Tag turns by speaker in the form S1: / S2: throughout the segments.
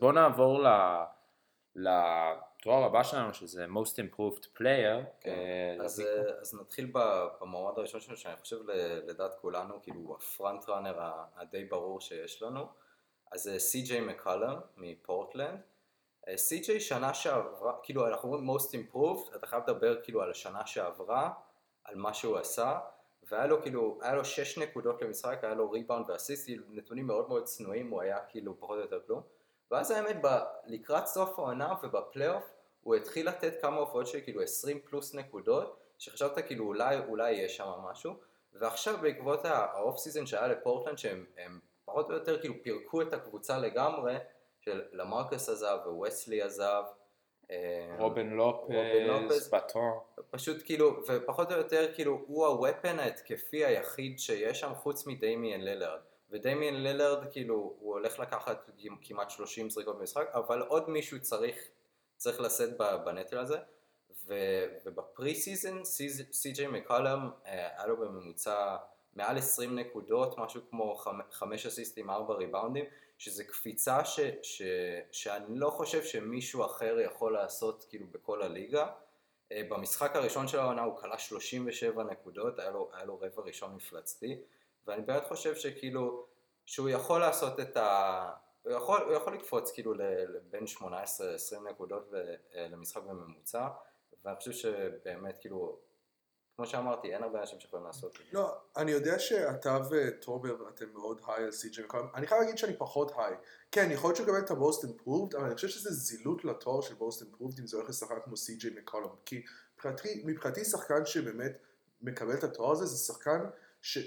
S1: בואו נעבור לתואר הבא שלנו שזה most improved player.
S2: כן.
S1: אה,
S2: אז. אה, אז נתחיל במועמד הראשון שלנו, שאני חושב ל- לדעת כולנו, כאילו הוא הפרונט ראנר הדי ברור שיש לנו. אז זה סי.ג'יי מקלם מפורטלנד. אה, סי.ג'יי שנה שעברה, כאילו אנחנו אומרים most improved, אתה חייב לדבר כאילו על השנה שעברה, על מה שהוא עשה, והיה לו כאילו, היה לו 6 נקודות למשחק, היה לו ריבאונד ואסיסט, כאילו נתונים מאוד מאוד צנועים, הוא היה כאילו פחות או יותר כלום. ואז האמת, ב- לקראת סוף העונה ובפלייאוף, הוא התחיל לתת כמה הופעות של כאילו 20 פלוס נקודות, שחשבת כאילו אולי, אולי יהיה שם משהו, ועכשיו בעקבות האוף סיזון שהיה לפורטלנד, שהם הם פחות או יותר כאילו פירקו את הקבוצה לגמרי, של למרקס עזב וווסלי עזב. אה,
S1: רובן לופז. בטון.
S2: פשוט כאילו, ופחות או יותר כאילו, הוא הוופן ההתקפי היחיד שיש שם חוץ מדמיאן לילארד. ודמיאן לילארד כאילו, הוא הולך לקחת כמעט 30 זריקות במשחק, אבל עוד מישהו צריך, צריך לשאת בנטל הזה. ו- וב pre-season, סי.ג'יי מקולם אה, היה לו בממוצע מעל 20 נקודות, משהו כמו 5 אסיסטים, 4 ריבאונדים, שזה קפיצה ש, ש, שאני לא חושב שמישהו אחר יכול לעשות כאילו בכל הליגה. אה, במשחק הראשון של העונה הוא קלע 37 נקודות, היה לו, היה לו רבע ראשון מפלצתי, ואני באמת חושב שכאילו, שהוא יכול לעשות את ה... הוא יכול, הוא יכול לקפוץ כאילו לבין 18-20 נקודות אה, למשחק בממוצע, ואני חושב שבאמת כאילו, כמו שאמרתי, אין הרבה אנשים שיכולים לעשות את זה.
S3: לא, אני יודע שאתה וטובר אתם מאוד היי על מקולם, אני חייב להגיד שאני פחות היי. כן, יכול להיות שהוא את ה-most improved, אבל אני חושב שזה זילות לתואר של most improved אם זה הולך לשחקן כמו סי.ג'יי מקולם. כי מבחינתי, שחקן שבאמת מקבל את התואר הזה, זה שחקן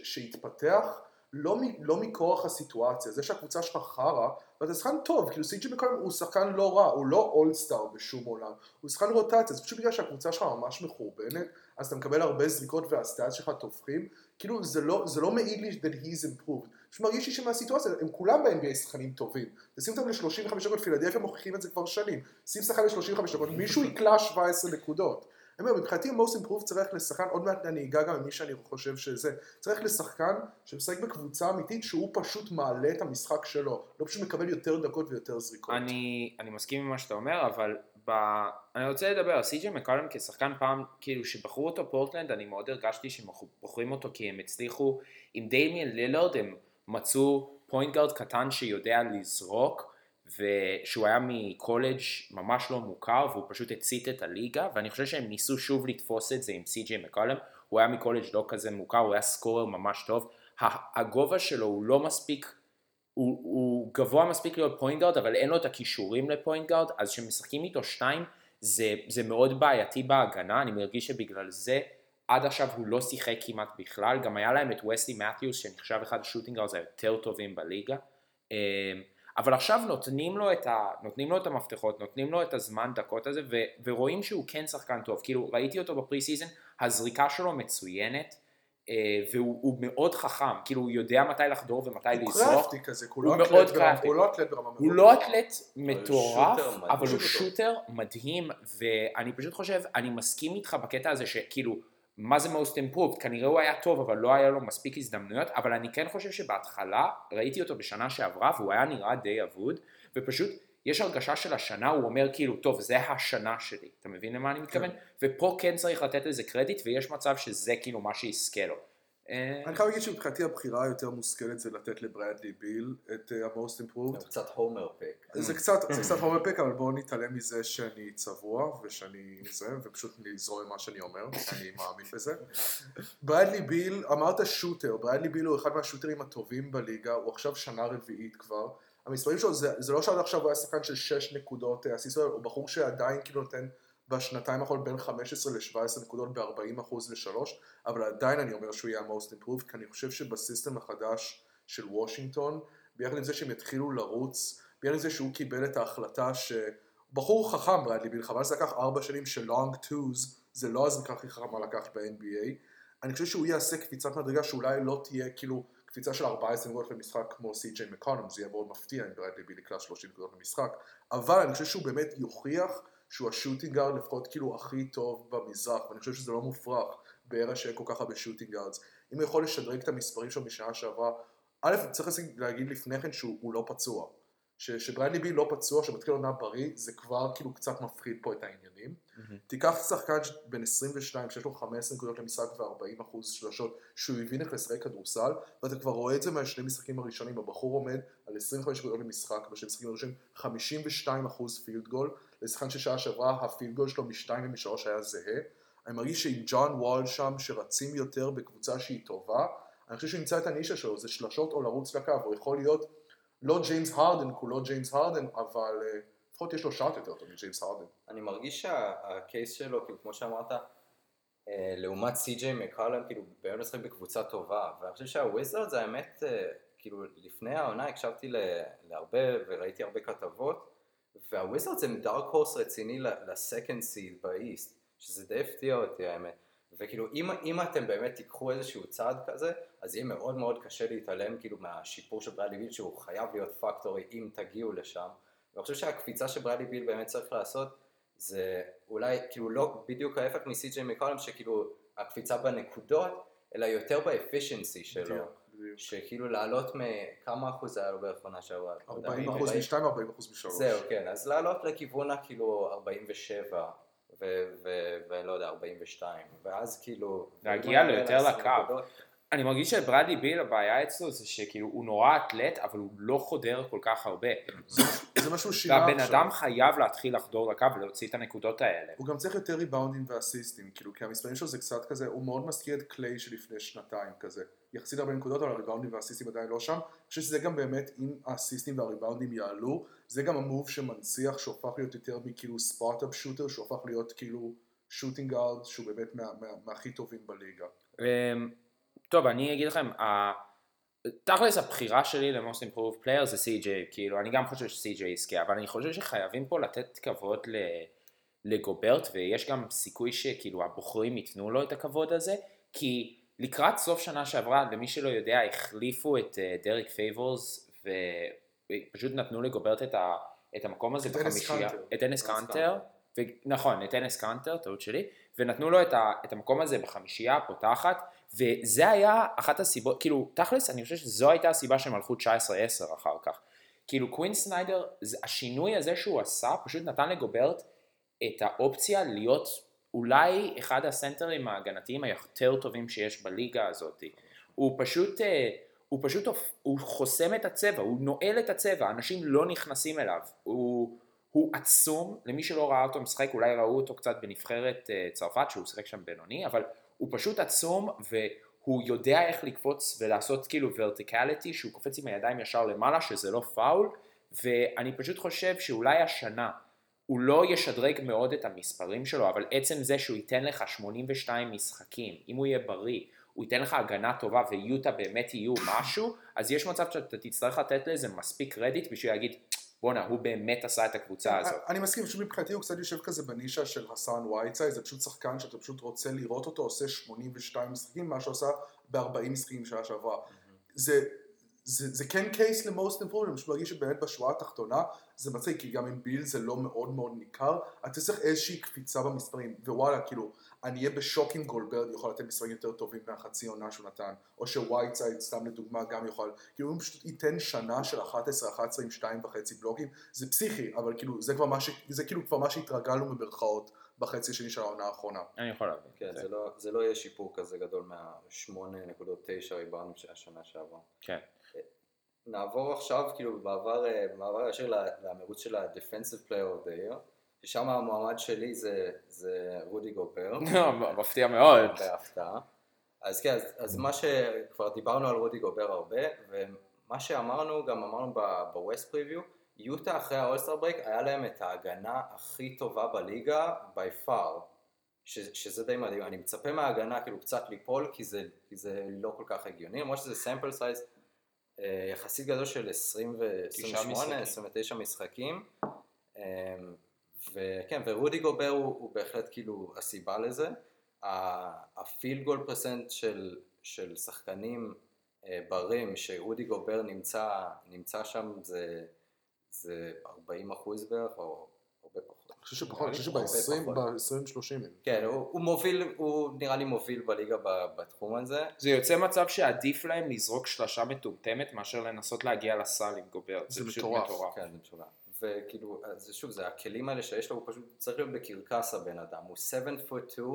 S3: שהתפתח לא, לא מכורח הסיטואציה, זה שהקבוצה שלך חרא, ואתה שחקן טוב, כאילו סי.ג'יי מקולם הוא שחקן לא רע, הוא לא אולסטאר בשום עולם, הוא שחקן רוטציה, זה פשוט בגלל שהקבוצה שלך ממש מחורבנת, אז אתה מקבל הרבה זריקות והסטאצ שלך תופחים, כאילו זה לא, זה לא מעיד לי that he's improved. פשוט מרגיש לי שמהסיטואציה, הם כולם ב-NBA שחקנים טובים. תשים אותם ל-35 דקות, פילדלפיה מוכיחים את זה כבר שנים. שים שחקן ל-35 דקות, מישהו יקלע 17 נקודות. אני אומר, מבחינתי most improved צריך לשחקן, עוד מעט אני אגע גם במי שאני חושב שזה, צריך לשחקן שמשחק בקבוצה אמיתית שהוא פשוט מעלה את המשחק שלו, לא פשוט מקבל יותר דקות ויותר זריקות.
S1: אני, אני מסכים עם מה שאתה אומר, אבל ב... אני רוצה לדבר על סי.ג'י מקולם כשחקן פעם, כאילו שבחרו אותו פורטלנד, אני מאוד הרגשתי שהם בוחרים אותו כי הם הצליחו, עם דמיאן לילארד הם מצאו point guard קטן שיודע לזרוק, ושהוא היה מקולג' ממש לא מוכר, והוא פשוט הצית את הליגה, ואני חושב שהם ניסו שוב לתפוס את זה עם סי.ג'י מקולם, הוא היה מקולג' לא כזה מוכר, הוא היה scorer ממש טוב, הגובה שלו הוא לא מספיק הוא, הוא גבוה מספיק להיות point guard, אבל אין לו את הכישורים ל point guard, אז כשמשחקים איתו שתיים, זה, זה מאוד בעייתי בהגנה, אני מרגיש שבגלל זה עד עכשיו הוא לא שיחק כמעט בכלל, גם היה להם את וסלי מתיוס שנחשב אחד ה shooting guards היותר טובים בליגה, אמ, אבל עכשיו נותנים לו, את ה, נותנים לו את המפתחות, נותנים לו את הזמן דקות הזה, ו, ורואים שהוא כן שחקן טוב, כאילו ראיתי אותו ב pre-season, הזריקה שלו מצוינת, אה, והוא הוא מאוד חכם, כאילו הוא יודע מתי לחדור ומתי
S3: הוא
S1: לזרוק,
S3: crafty כזה, הוא לא
S1: הוא
S3: אתלט
S1: מאוד
S3: ברמה-
S1: crafty.
S3: הוא לא אתלט ברמה
S1: הוא לא. אתלט מטורף. אבל הוא
S3: shooter
S1: shooter מדהים, ואני פשוט חושב, אני מסכים איתך בקטע הזה שכאילו, מה זה most improved? כנראה הוא היה טוב, אבל לא היה לו מספיק הזדמנויות, אבל אני כן חושב שבהתחלה, ראיתי אותו בשנה שעברה, והוא היה נראה די אבוד, ופשוט, יש הרגשה של השנה, הוא אומר כאילו, טוב, זה השנה שלי, אתה מבין למה אני מתכוון? ופה כן צריך לתת לזה קרדיט, ויש מצב שזה כאילו מה שיזכה לו. אה,
S3: אני חייב להגיד שמבחינתי הבחירה היותר מושכלת זה לתת לברדלי ביל את אה, ה-most improved.
S2: הוא קצת הומר פק.
S3: זה קצת, זה קצת הומר פק, אבל בואו נתעלם מזה שאני צבוע ושאני זה, ופשוט נזרום עם מה שאני אומר, אני מאמין בזה. ברדלי ביל, אמרת שוטר, ברדלי ביל הוא אחד מהשוטרים הטובים בליגה, הוא עכשיו שנה רביעית כבר. המספרים שלו, זה, זה לא שעד עכשיו הוא היה שחקן של 6 נקודות אה, הוא בחור שעדיין כאילו נותן בשנתיים האחרונות בין 15 ל-17 נקודות ב-40% ל-3, אבל עדיין אני אומר שהוא יהיה ה-most improved, כי אני חושב שבסיסטם החדש של וושינגטון, ביחד עם זה שהם יתחילו לרוץ, ביחד עם זה שהוא קיבל את ההחלטה ש... בחור חכם ברדלי ביל, חבל שזה לקח ארבע שנים של long twos, זה לא הזריקה הכי חכמה לקחת ב-NBA. אני חושב שהוא יעשה קפיצת מדרגה שאולי לא תהיה כאילו קפיצה של 14 נקודות למשחק כמו סי.ג'יי מקונום, זה יהיה מאוד מפתיע אם ברדלי ביל יקלע 30 נקודות למשחק, אבל אני חושב שהוא באמת יוכיח שהוא השוטינגארד לפחות כאילו הכי טוב במזרח, ואני חושב שזה לא מופרך בערך שאין כל כך הרבה שוטינגארדס. אם הוא יכול לשדרג את המספרים שלו משנה שעברה, א', צריך להגיד לפני כן שהוא הוא לא פצוע. ש- שבריידלי ביל לא פצוע, שמתחיל עונה בריא, זה כבר כאילו קצת מפחיד פה את העניינים. תיקח שחקן בן 22 שיש לו 15 נקודות למשחק ו-40 אחוז שלשות, שהוא הבין איך לשחק כדורסל, ואתה כבר רואה את זה מהשני משחקים הראשונים, הבחור עומד על 25 נקודות למשחק, בשני משחקים הראשונים 52 אחוז field goal, לשחקן ששנה שעברה ה field goal שלו משתיים ומשלוש היה זהה. אני מרגיש שעם ג'ון וול שם, שרצים יותר בקבוצה שהיא טובה, אני חושב שהוא ימצא את הנישה שלו, זה שלשות או לרוץ לקו, הוא יכול להיות לא ג'יימס הרדן, כולו ג'יימס הרדן, אבל אה, לפחות יש לו shot יותר טוב מג'יימס הרדן.
S2: אני מרגיש שה case שלו, כאילו, כמו שאמרת, אה, לעומת סי.ג'יי מקולם, כאילו, באמת משחק בקבוצה טובה, ואני חושב שהוויזרד זה האמת, אה, כאילו, לפני העונה הקשבתי להרבה וראיתי הרבה כתבות, והוויזרד זה dark horse רציני ל second seed ב East, שזה די הפתיע אותי האמת. וכאילו, אם, אם אתם באמת תיקחו איזשהו צעד כזה, אז יהיה מאוד מאוד קשה להתעלם כאילו מהשיפור של ברדלי ביל, שהוא חייב להיות פקטור אם תגיעו לשם. ואני חושב שהקפיצה שברדלי ביל באמת צריך לעשות, זה אולי כאילו לא בדיוק ההפך מסי.ג'יי מקולם, שכאילו הקפיצה בנקודות, אלא יותר באפישנסי שלו.
S3: בדיוק, בדיוק.
S2: שכאילו לעלות מכמה אחוז היה לו בערך עונה שעברה?
S3: 40 אחוז משתיים, 40 אחוז משלוש.
S2: זהו, כן, אז לעלות לכיוון הכאילו 47, ו- ו- ולא יודע, 42, ואז כאילו...
S1: להגיע לו יותר
S2: עשר
S1: לקו. אני מרגיש שברדלי ביל הבעיה אצלו זה שכאילו הוא נורא אתלט אבל הוא לא חודר כל כך הרבה.
S3: זה מה שהוא שינה
S1: והבן
S3: עכשיו.
S1: אדם חייב להתחיל לחדור לקו ולהוציא את הנקודות האלה.
S3: הוא גם צריך יותר ריבאונדים ואסיסטים, כאילו, כי המספרים שלו זה קצת כזה, הוא מאוד מזכיר את קליי שלפני שנתיים כזה. יחסית הרבה נקודות, אבל הריבאונדים והאסיסטים עדיין לא שם. אני חושב שזה גם באמת, אם האסיסטים והריבאונדים יעלו, זה גם המוב שמנציח, שהופך להיות יותר מכאילו ספארט-אפ שוטר, שהופך להיות כאילו שוטינג גארד, שהוא באמת מה- מה- מהכי טובים בליגה.
S1: טוב, אני אגיד לכם, ה- תכלס הבחירה שלי ל-most improved player זה סי.ג'יי, כאילו אני גם חושב שסי.ג'יי יזכה, אבל אני חושב שחייבים פה לתת כבוד ל- לגוברט, ויש גם סיכוי שכאילו הבוחרים ייתנו לו את הכבוד הזה, כי לקראת סוף שנה שעברה, למי שלא יודע, החליפו את אה, דרק פייבורס, ופשוט נתנו לגוברט את, ה, את המקום הזה
S3: את
S1: בחמישייה. את אנס
S2: אנס
S1: קאנטר,
S2: קאנטר.
S1: נכון, את אנס קאנטר, טעות שלי, ונתנו לו את, ה, את המקום הזה בחמישייה הפותחת, וזה היה אחת הסיבות, כאילו, תכלס, אני חושב שזו הייתה הסיבה שהם הלכו 19-10 אחר כך. כאילו, קווין סניידר, השינוי הזה שהוא עשה, פשוט נתן לגוברט את האופציה להיות אולי אחד הסנטרים ההגנתיים היותר טובים שיש בליגה הזאת. הוא פשוט, אה, הוא פשוט, הוא חוסם את הצבע, הוא נועל את הצבע, אנשים לא נכנסים אליו. הוא, הוא עצום, למי שלא ראה אותו משחק, אולי ראו אותו קצת בנבחרת אה, צרפת, שהוא שיחק שם בינוני, אבל הוא פשוט עצום, והוא יודע איך לקפוץ ולעשות כאילו ורטיקליטי, שהוא קופץ עם הידיים ישר למעלה, שזה לא פאול, ואני פשוט חושב שאולי השנה הוא לא ישדרג מאוד את המספרים שלו, אבל עצם זה שהוא ייתן לך 82 משחקים, אם הוא יהיה בריא, הוא ייתן לך הגנה טובה ויוטה באמת יהיו משהו, אז יש מצב שאתה תצטרך לתת לזה מספיק קרדיט בשביל להגיד, בואנה, הוא באמת עשה את הקבוצה הזאת.
S3: אני מסכים, פשוט מבחינתי הוא קצת יושב כזה בנישה של חסן וייצאי, זה פשוט שחקן שאתה פשוט רוצה לראות אותו עושה 82 משחקים, מה שעושה ב-40 משחקים שנה שעברה. זה, זה, זה כן case ל most improved, אני פשוט מרגיש שבאמת בשורה התחתונה זה מצחיק, כי גם עם ביל זה לא מאוד מאוד ניכר, אתה צריך איזושהי קפיצה במספרים, ווואלה, כאילו, אני אהיה בשוק אם גוברט יכול לתת מספרים יותר טובים מהחצי עונה שהוא נתן, או שווייטסייד, סתם לדוגמה, גם יכול, כאילו, אם פשוט ייתן שנה של 11-11 עם 2.5 בלוקים, זה פסיכי, אבל כאילו, זה כבר מה ש... זה כאילו כבר מה שהתרגלנו במרכאות בחצי השני של העונה האחרונה.
S1: אני יכול להבין.
S2: כן, זה לא- זה לא יהיה שיפור כזה גדול מה-8.9 ריבאונד של השנה שעברה.
S1: כן.
S2: נעבור עכשיו, כאילו, בעבר, אה, במעבר ישיר ל- למרוץ של ה-Defensive Player of the Year, ששם המועמד שלי זה, זה רודי גובר.
S1: מפתיע מאוד.
S2: בהפתעה. אז כן, אז, אז מה שכבר דיברנו על רודי גובר הרבה, ומה שאמרנו, גם אמרנו ב-West Preview, יוטה אחרי ה-All-Star Break היה להם את ההגנה הכי טובה בליגה by far, ש, שזה די מדהים, אני מצפה מההגנה כאילו קצת ליפול, כי זה, כי זה לא כל כך הגיוני, למרות שזה sample size יחסית גדול של 20 ו-28,
S1: משחקים.
S2: 29 משחקים, אמ, וכן, ורודי גוברט הוא, הוא בהחלט כאילו הסיבה לזה. ה field goal percent של, של שחקנים אה, ברים, שרודי גובר נמצא, נמצא שם, זה, זה 40 אחוז בערך, או הרבה פחות.
S3: חושב שפחות, אני חושב
S2: הרבה
S3: שב-20,
S2: פחות.
S3: ב-20-30.
S2: כן, הוא, הוא מוביל, הוא נראה לי מוביל בליגה ב- בתחום הזה.
S1: זה יוצא מצב שעדיף להם לזרוק שלושה מטומטמת מאשר לנסות להגיע לסל עם גובר.
S3: זה
S1: פשוט
S3: מטורף.
S1: מטורף.
S2: כן, זה משוגע. וכאילו, זה שוב, זה הכלים האלה שיש לו, הוא פשוט צריך להיות בקרקס הבן אדם. הוא 7 foot 2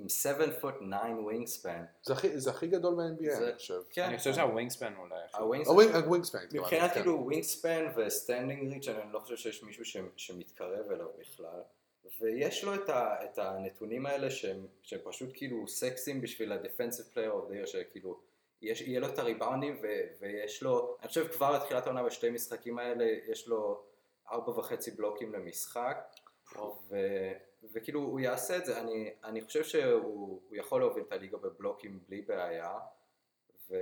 S2: עם 7 foot 9 wingspan.
S3: זה הכי- זה הכי גדול ב-NBA, אני חושב.
S2: כן,
S1: אני חושב שה wingspan אולי. הכי-
S2: ה
S3: wingspan, ה wing- ה wingspan.
S2: מבחינת
S3: כן.
S2: כאילו wingspan ו standing reach אני לא חושב שיש מישהו ש- שמתקרב אליו בכלל. ויש לו את, ה, את הנתונים האלה שהם, שהם פשוט כאילו סקסיים בשביל ה Defensive Player of the Year שכאילו יש, יהיה לו את הריבאונדים ו, ויש לו, אני חושב כבר לתחילת העונה בשתי משחקים האלה יש לו ארבע וחצי בלוקים למשחק ו, וכאילו הוא יעשה את זה, אני, אני חושב שהוא הוא יכול להוביל את הליגה בבלוקים בלי בעיה ו,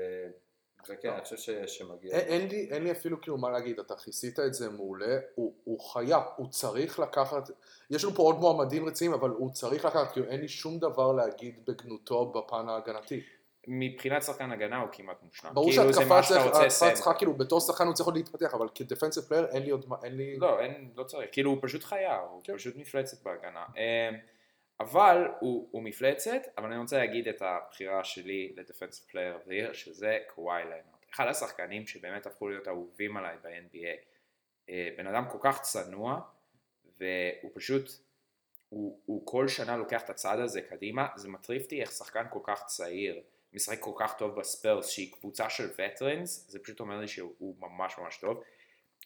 S2: וכן אני חושב ש, שמגיע
S3: אין, אין, לי, אין לי אפילו כאילו מה להגיד, אתה כיסית את זה מעולה, הוא, הוא חייב, הוא צריך לקחת, יש לנו פה עוד מועמדים רציניים, אבל הוא צריך לקחת, כאילו אין לי שום דבר להגיד בגנותו בפן ההגנתי.
S1: מבחינת שחקן הגנה הוא כמעט מושלם.
S3: ברור
S1: כאילו
S3: שהתקפה
S1: לסיים.
S3: צריכה, כאילו בתור שחקן הוא צריך עוד להתפתח, אבל כ defensive player אין לי עוד, מה- אין לי...
S1: לא, אין, לא צריך. כאילו הוא פשוט חיה, הוא
S3: כן.
S1: פשוט מפלצת בהגנה. אמ, אבל הוא, הוא מפלצת, אבל אני רוצה להגיד את הבחירה שלי ל defensive player of the year, שזה קוואי לנארד. אחד השחקנים שבאמת הפכו להיות אהובים עליי ב-NBA. אה, בן אדם כל כך צנוע, והוא פשוט, הוא, הוא כל שנה לוקח את הצעד הזה קדימה, זה מטריף אותי איך שחקן כל כך צעיר, משחק כל כך טוב בספרס, שהיא קבוצה של veterans, זה פשוט אומר לי שהוא ממש ממש טוב.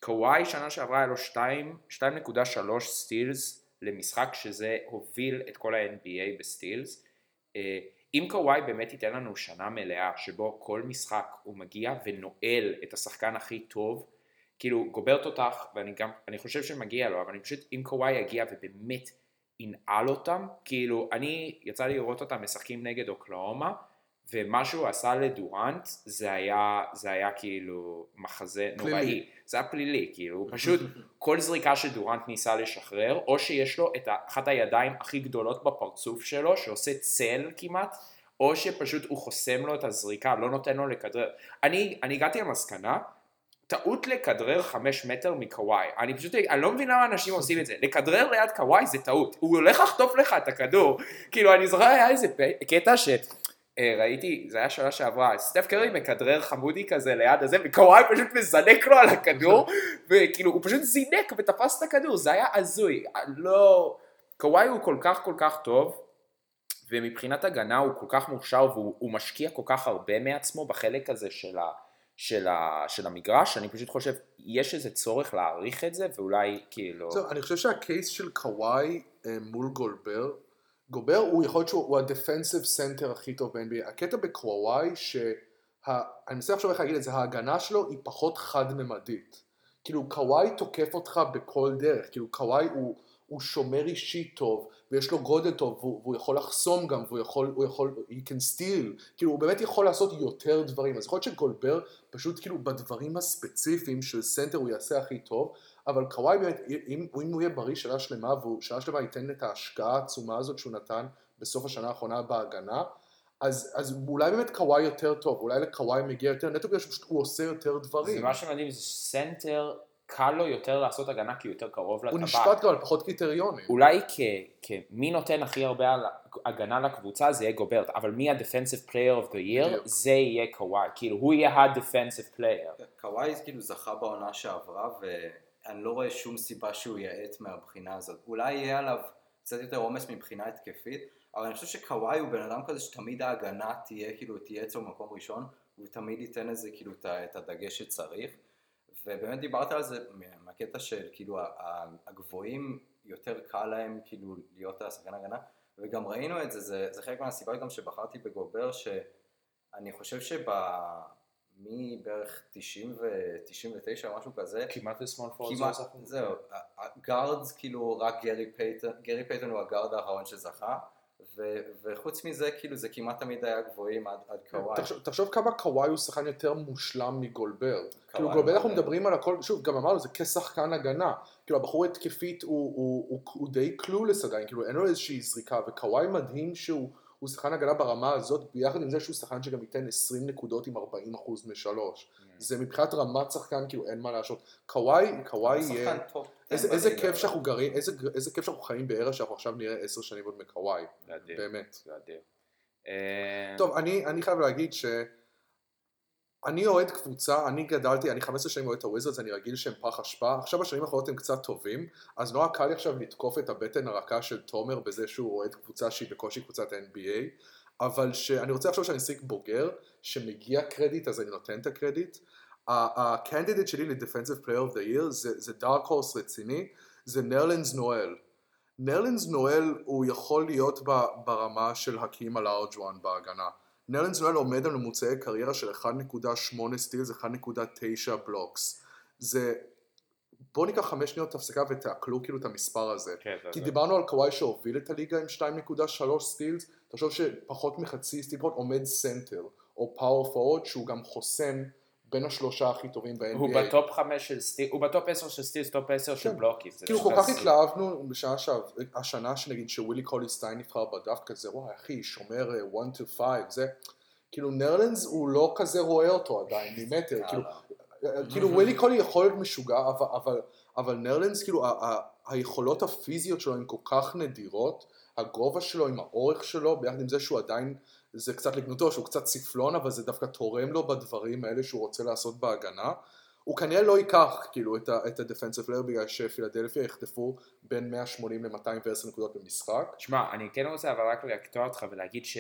S1: קוואי שנה שעברה היה לו 2, 2.3 סטילס למשחק שזה הוביל את כל ה-NBA בסטילס. אה, אם קוואי באמת ייתן לנו שנה מלאה שבו כל משחק הוא מגיע ונועל את השחקן הכי טוב, כאילו גובר תותח ואני גם, אני חושב שמגיע לו, אבל אני פשוט, אם קוואי יגיע ובאמת ינעל אותם, כאילו אני יצא לי לראות אותם משחקים נגד אוקלאומה ומה שהוא עשה לדורנט זה היה, זה היה כאילו מחזה
S3: פלילי.
S1: נוראי, זה היה פלילי, כאילו הוא פשוט כל זריקה שדורנט ניסה לשחרר, או שיש לו את אחת הידיים הכי גדולות בפרצוף שלו, שעושה צל כמעט, או שפשוט הוא חוסם לו את הזריקה, לא נותן לו לכדרר. אני, אני הגעתי למסקנה, טעות לכדרר חמש מטר מקוואי. אני פשוט, אני לא מבין למה אנשים עושים את זה. לכדרר ליד קוואי זה טעות. הוא הולך לחטוף לך את הכדור. כאילו, אני זוכר היה איזה קטע ש... אה, ראיתי, זה היה שנה שעברה, סטף קרי מכדרר חמודי כזה ליד הזה, וקוואי פשוט מזנק לו על הכדור, וכאילו הוא פשוט זינק ותפס את הכדור, זה היה הזוי, לא... קוואי הוא כל כך כל כך טוב, ומבחינת הגנה הוא כל כך מוכשר והוא הוא משקיע כל כך הרבה מעצמו בחלק הזה של, ה, של, ה, של המגרש, אני פשוט חושב, יש איזה צורך להעריך את זה, ואולי כאילו...
S3: זהו, אני חושב שה case של קוואי אה, מול גובר, גובר הוא יכול להיות שהוא ה defensive סנטר הכי טוב ב-NBA. הקטע בקוואי, שה... אני מנסה לחשוב איך להגיד את זה, ההגנה שלו היא פחות חד-ממדית. כאילו קוואי תוקף אותך בכל דרך, כאילו קוואי הוא, הוא שומר אישי טוב, ויש לו גודל טוב, והוא, והוא יכול לחסום גם, והוא יכול, הוא יכול, he can steal, כאילו הוא באמת יכול לעשות יותר דברים, אז יכול להיות שגובר פשוט כאילו בדברים הספציפיים של סנטר הוא יעשה הכי טוב, אבל קוואי באמת, אם, אם הוא יהיה בריא שנה שלמה, והוא שנה שלמה ייתן את ההשקעה העצומה הזאת שהוא נתן בסוף השנה האחרונה בהגנה, אז, אז אולי באמת קוואי יותר טוב, אולי לקוואי מגיע יותר נטו בגלל שהוא עושה יותר דברים.
S1: זה מה שמדהים, זה סנטר, קל לו יותר לעשות הגנה כי הוא יותר קרוב
S3: הוא
S1: לטבעת.
S3: נשפט גם על פחות קריטריונים.
S1: אולי כ, כמי נותן הכי הרבה על- הגנה לקבוצה זה יהיה גוברט, אבל מי ה-defensive player of the year
S3: בדיוק.
S1: זה יהיה קוואי, כאילו הוא יהיה ה-defensive player.
S2: קוואי כאילו זכה בעונה שעברה ואני לא רואה שום סיבה שהוא ירד מהבחינה הזאת. אולי יהיה עליו קצת יותר עומס מבחינה התקפית, אבל אני חושב שקוואי הוא בן אדם כזה שתמיד ההגנה תהיה כאילו תהיה אצלו במקום ראשון, הוא תמיד ייתן לזה כאילו את הדגש שצריך. ובאמת דיברת על זה מה- מהקטע של כאילו הגבוהים יותר קל להם כאילו להיות השחקן הגנה וגם ראינו את זה, זה, זה חלק מהסיבה גם שבחרתי בגובר שאני חושב שב... מבערך 90 ו-99 או משהו כזה,
S1: כמעט ושמאל פורט
S2: כמעט, זהו, הגארדס כאילו רק גרי פייטון, גרי פייטון הוא הגארד האחרון שזכה, ו, וחוץ מזה כאילו זה כמעט תמיד היה גבוהים עד, עד קוואי.
S3: תחשוב, תחשוב כמה קוואי הוא שחקן יותר מושלם מגולבר. כאילו גולבר אנחנו. מדברים על הכל, שוב גם אמרנו זה כשחקן הגנה. כאילו הבחור התקפית הוא, הוא, הוא, הוא די קלולס עדיין, כאילו אין לו איזושהי זריקה, וקוואי מדהים שהוא הוא שחקן הגנה ברמה הזאת, ביחד עם זה שהוא שחקן שגם ייתן 20 נקודות עם 40 אחוז משלוש. זה מבחינת רמת שחקן, כאילו אין מה להשעות. קוואי, קוואי יהיה...
S2: 10
S3: איזה, איזה כיף שאנחנו גרים, איזה, איזה כיף שאנחנו חיים בארה שאנחנו עכשיו נראה עשר שנים עוד מקוואי. באמת.
S1: אה,
S3: טוב, אני, אני חייב להגיד ש... אני אוהד קבוצה, אני גדלתי, אני 15 שנים אוהד את הוויזרדס, אני רגיל שהם פח אשפה, עכשיו בשנים האחרונות הם קצת טובים, אז נורא קל לי עכשיו לתקוף את הבטן הרכה של תומר בזה שהוא אוהד קבוצה שהיא בקושי קבוצת NBA, אבל שאני רוצה לחשוב שאני סיק בוגר, שמגיע קרדיט אז אני נותן את הקרדיט. ה candidate שלי ל defensive player of the year זה dark horse רציני, זה נרלנס נואל. נרלנס נואל הוא יכול להיות ברמה של האקים אולג'ואן בהגנה. נרלנס נואל עומד על ממוצעי קריירה של 1.8 steals, 1.9 blocks. זה... בואו ניקח חמש שניות הפסקה ותעכלו כאילו את המספר הזה.
S1: כן, זה-
S3: כי
S1: זה-
S3: דיברנו על קוואי שהוביל את הליגה עם 2.3 steals, תחשוב שפחות מחצי steal פחות עומד סנטר, או פאור פורוד שהוא גם חוסם בין השלושה הכי טובים ב-NBA.
S1: הוא בטופ 5 של סטיל, הוא בטופ 10 של סטילס, טופ 10 של
S3: כן.
S1: בלוקים.
S3: כאילו כל כך. התלהבנו בשעה השנה שנגיד שווילי קולי סטיין נבחר בדף כזה, וואי אחי, שומר 1 to 5, זה, כאילו נרלנס הוא לא כזה רואה אותו עדיין ממטר, כאילו,
S2: יאללה.
S3: כאילו ווילי קולי יכול להיות משוגע, אבל, נרלנס כאילו היכולות הפיזיות שלו הן כל כך נדירות, הגובה שלו עם האורך שלו, ביחד עם זה שהוא עדיין, זה קצת לגנותו, שהוא קצת שפלון, אבל זה דווקא תורם לו בדברים האלה שהוא רוצה לעשות בהגנה. הוא כנראה לא ייקח כאילו את ה- את ה defensive player בגלל שפילדלפיה יחטפו בין 180 ל-210 נקודות במשחק.
S1: שמע, אני כן רוצה אבל רק לקטוע אותך ולהגיד ש...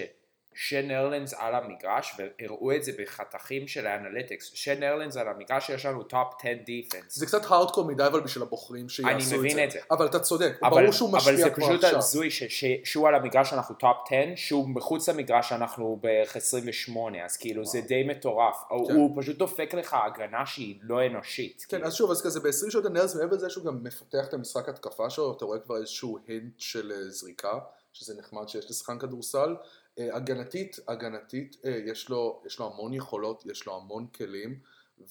S1: שנרלנס על המגרש, והראו את זה בחתכים של ה analytics, שן על המגרש יש לנו top 10 defense.
S3: זה קצת הארדקור מדי אבל בשביל הבוחרים שיעשו את זה.
S1: אני מבין את זה.
S3: אבל אתה צודק,
S1: אבל,
S3: ברור שהוא
S1: אבל
S3: משפיע
S1: זה
S3: כבר
S1: פשוט
S3: עכשיו.
S1: הזוי ש- ש- שהוא על המגרש אנחנו טופ 10, שהוא מחוץ למגרש אנחנו בערך 28, אז כאילו זה די מטורף.
S3: כן.
S1: הוא פשוט דופק לך הגנה שהיא לא אנושית.
S3: כן,
S1: כאילו.
S3: אז שוב, אז כזה ב-20 שעות הנרס, מעבר לזה שהוא גם מפתח את המשחק התקפה שלו, אתה רואה כבר איזשהו הינט של אה, זריקה, שזה נחמד שיש לשחקן כדורסל. הגנתית, הגנתית, אה, יש לו, יש לו המון יכולות, יש לו המון כלים,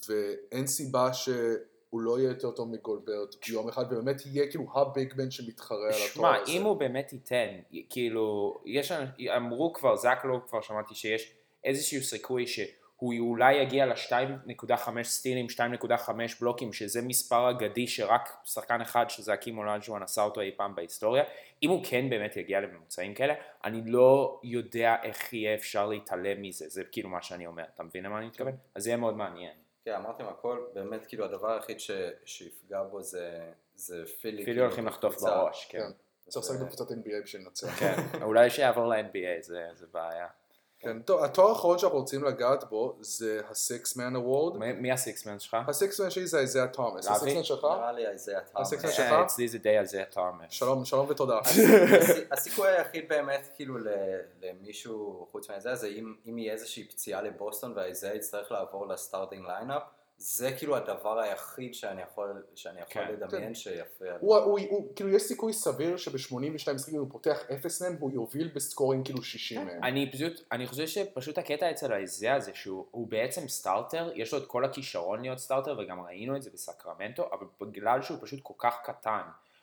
S3: ואין סיבה שהוא לא יהיה יותר טוב מגולברט יום אחד, ובאמת יהיה כאילו הביגמן שמתחרה על התואר
S1: שמע,
S3: הזה.
S1: אם הוא באמת ייתן, כאילו, יש, אמרו כבר, זק לא כבר שמעתי שיש איזשהו סיכוי שהוא אולי יגיע ל-2.5 סטילים, 2.5 בלוקים, שזה מספר אגדי שרק שחקן אחד, שזה הקים אולנג'ואן, עשה אותו אי פעם בהיסטוריה. אם הוא כן באמת יגיע לממוצעים כאלה, אני לא יודע איך יהיה אפשר להתעלם מזה, זה כאילו מה שאני אומר, אתה מבין למה אני מתכוון? אז זה יהיה מאוד מעניין.
S2: כן, אמרתם הכל, באמת כאילו הדבר היחיד ש- שיפגע בו זה זה פילי. כאילו,
S1: הולכים לחטוף. בראש, כן.
S3: כן. צריך לשחק בקבוצת NBA בשביל לנצח.
S1: כן, אולי שיעבור ל-NBA, זה זה בעיה.
S3: כן, טוב, התואר האחרון שאנחנו רוצים לגעת בו זה ה-Sixth Man Award.
S1: מי- ה sixth man שלך?
S3: ה-Sixth Man שלי זה אייזיה תומאס.
S1: ה-Sixth
S3: Man שלך?
S2: נראה לי זה אתה.
S3: הסקסן
S2: אה,
S3: שלך?
S1: אצלי זה די אתה אומר.
S3: שלום, שלום ותודה.
S2: הס- הסיכוי היחיד באמת כאילו ל- למישהו חוץ מזה זה אם, יהיה איזושהי פציעה לבוסטון ואייזיה יצטרך לעבור ל starting lineup זה כאילו הדבר היחיד שאני יכול, שאני יכול
S1: כן.
S2: לדמיין שיפריע לי.
S3: הוא, הוא, הוא, כאילו יש סיכוי סביר שב-82 משחקים הוא פותח 0 מהם והוא יוביל ב scoring כאילו 60 מהם.
S1: אני פשוט, אני חושב שפשוט הקטע אצל האיזיה זה שהוא הוא בעצם starter, יש לו את כל הכישרון להיות starter וגם ראינו את זה בסקרמנטו, אבל בגלל שהוא פשוט כל כך קטן,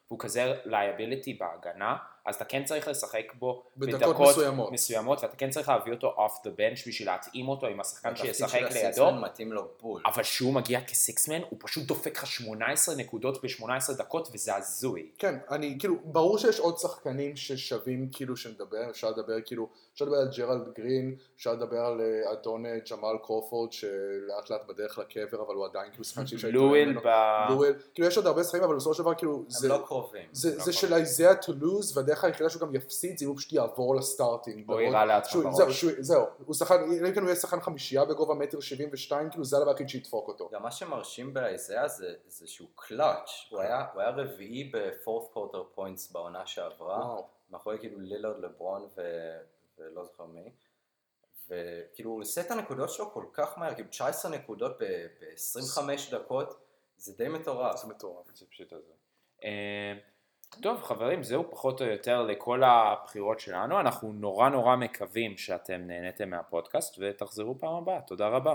S1: והוא כזה liability בהגנה, אז אתה כן צריך לשחק בו
S3: בדקות מסוימות.
S1: מסוימות, ואתה כן צריך להביא אותו off the bench בשביל להתאים אותו עם השחקן שישחק
S2: של
S1: לידו,
S2: מתאים לו בול.
S1: אבל כשהוא מגיע כ sixth man, הוא פשוט דופק לך 18 נקודות ב-18 דקות וזה הזוי.
S3: כן, אני, כאילו, ברור שיש עוד שחקנים ששווים כאילו שנדבר, אפשר לדבר כאילו, אפשר לדבר על ג'רלד גרין, אפשר לדבר על אה, אדון אה, ג'מאל קרופורד שלאט לאט בדרך לקבר, אבל הוא עדיין כאילו שחקן להתעלם
S1: לו
S3: וויל.
S1: ב...
S3: לו וויל, כאילו יש עוד הרבה שחקנים, אבל בסופו של דבר כאילו, זה,
S2: הם לא קרובים.
S3: זה,
S1: לא
S3: זה של איזיה to lose, והדרך היחידה שהוא גם יפסיד זה אם הוא פשוט יעבור ל starting.
S1: או יירה לעצמו בראש.
S3: זהו, שהוא- זהו, הוא שחקן, אלא אם כן הוא יהיה שחקן חמישייה בגובה מטר שבעים ושתיים, כאילו זה הדבר היחיד שידפוק אותו.
S2: גם מה שמרשים באיזיה זה, זה שהוא קלאץ', הוא היה, הוא היה רביעי ב fourth quarter points בעונה שעברה. מאחורי כאילו לילרד לברון ו... ולא זוכר מי, וכאילו הוא עושה את הנקודות שלו כל כך מהר, כאילו 19 נקודות ב-25 דקות, זה די מטורף.
S3: זה מטורף.
S1: זה פשוט הזוי. טוב חברים זהו פחות או יותר לכל הבחירות שלנו. אנחנו נורא נורא מקווים שאתם נהניתם מהפודקאסט ותחזרו פעם הבאה. תודה רבה